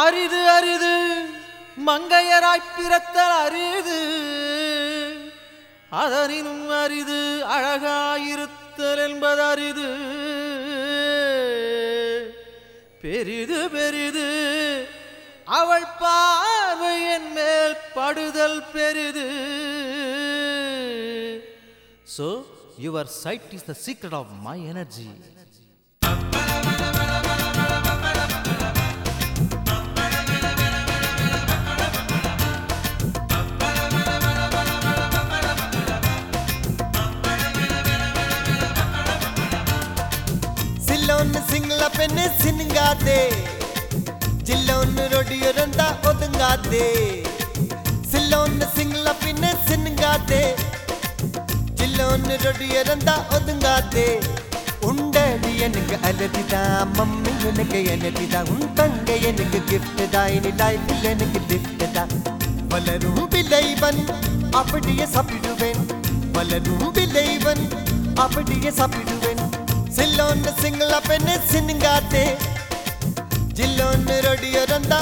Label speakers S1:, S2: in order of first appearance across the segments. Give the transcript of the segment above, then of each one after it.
S1: அரிது அரிது. மங்கையராய் பிறத்தல் அரிது. அதனினும் அரிது அழகாயிருத்தல் என்பது அரிது. பெரிது பெரிது. அவள் பார்வையின் மேல் படுதல் பெரிது. So your sight is the secret of
S2: my energy பெண்ணு சினுங்காதே ஜில்லோன்னு ரொடியுறந்தா ஒதுங்காதே சில்லோன்னு சிங்கள பின்ன சினுங்காதே ஜில்லோன்னு ரொடியுறந்தா ஒதுங்காதே உண்டடி எனக்கு அலதிதான் மம்மி எனக்கு எனதிதான் உன் தங்கை எனக்கு கிஃப்ட் தான் இனி லைஃபில் எனக்கு லிஃப்ட் தான் வளரும் பிள்ளைவன் அப்படியே சாப்பிடுவேன் வளரும் பிள்ளைவன் அப்படியே சாப்பிடுவேன் சில்லோன்னு சிங்கள பெண்ணு சின்னுங்காத்தே ஜில்லோன்னு ரொடியரந்தா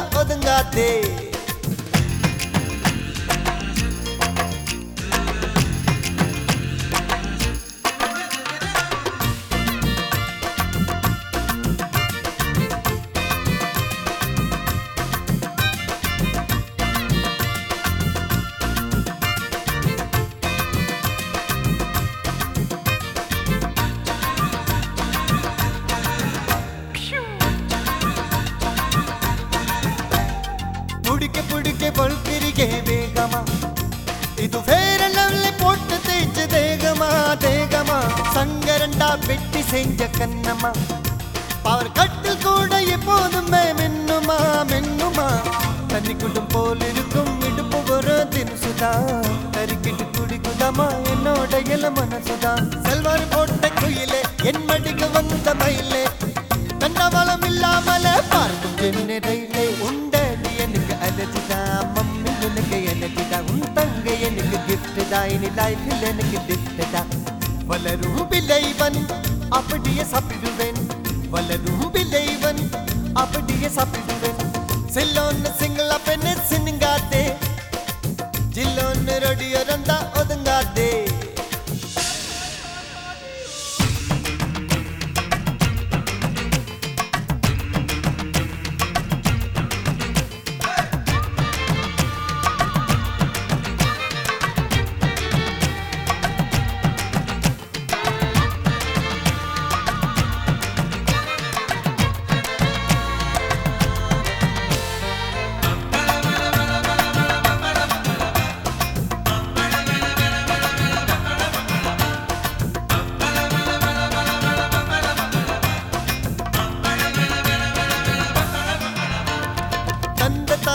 S2: ஒதுங்காத்தே புடிக்க புடிக்க பொழுத்திரிகே வேகமா. இது வேற லெவல்ல போட்டு தேய்ச்ச தேகமா தேகமா? சங்கரண்டா வெட்டி செஞ்ச கண்ணம்மா. பவர் கட்டில் கூட எப்போதுமே மின்னுமா மின்னுமா? தண்ணி குடும் போல் இருக்கும் இடுப்பு ஒரு தினுசுதா தறிக்கிட்டு குடிக்குதாமா என்னோட இள மனசுதான். கிஃப்ட் தான் இனி லைஃபில் எனக்கு கிஃப்ட் தான் வளரும் விளைவன் அப்படியே சாப்பிடுவேன் வளரும் விளைவன் அப்படியே சாப்பிடுவேன்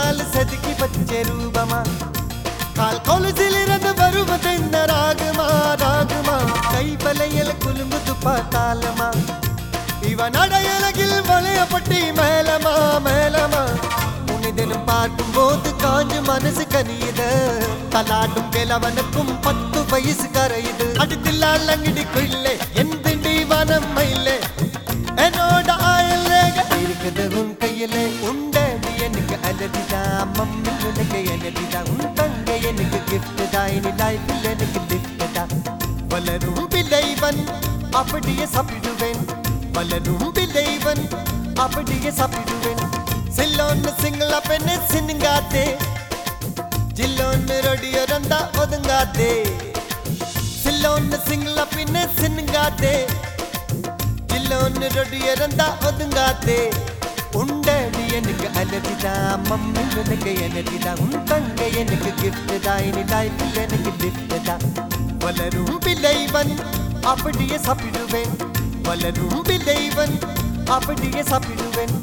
S2: தந்தத்தால் செதுக்கி பச்ச ரூபமா? கால் கொலுசிலிருந்து வருவது என்ன ராகுமா? ராகுமா? கைவலையில குலும்பு துப்பா பார்த்தாலமா இவன் அடையலகில் வளையப்பட்டி மேலமா? மேலமா? உன்னை பார்க்கும் போது காஞ்சு மனசு கனியுத. தலாட்டும் கிழவனுக்கும் பத்து வயசு கரையுது. அடுத்தில்லால் அங்கிடிக்குள்ளே என் திண்டி வனம் மயிலே. என்னோட ஆயல் இருக்குது உன் கையிலே. உன் மம்மி உனக்கு எனதிதான் உன் தங்க எனக்கு கிஃப்ட் தான் இனி லைஃபில் எனக்கு கிஃப்ட் தான் வளரும் விளைவன் அப்படியே சாப்பிடுவேன் வளரும் விளைவன் அப்படியே சாப்பிடுவேன் சில்லோன்னு சிங்கள பெண்ணு சின்னுங்காத்தே ஜில்லோன்னு ரொடியோ ரந்தா ஒதுங்காத்தே சில்லோன்னு சிங்கள பின்னு சின்னுங்காத்தே ஜில்லோன்னு ரொடியோ ரந்தா ஒதுங்காத்தே உண்டடி எனக்கு அலதிதான் மம்மி உனக்கு எனதிதா உன் தங்க எனக்கு கிஃப்ட் தான் இனி லைஃபில் எனக்கு கிஃப்ட் தான் வளரும் பிள்ளைவன் அப்படியே சாப்பிடுவேன். வளரும் பிள்ளைவன் அப்படியே சாப்பிடுவேன்.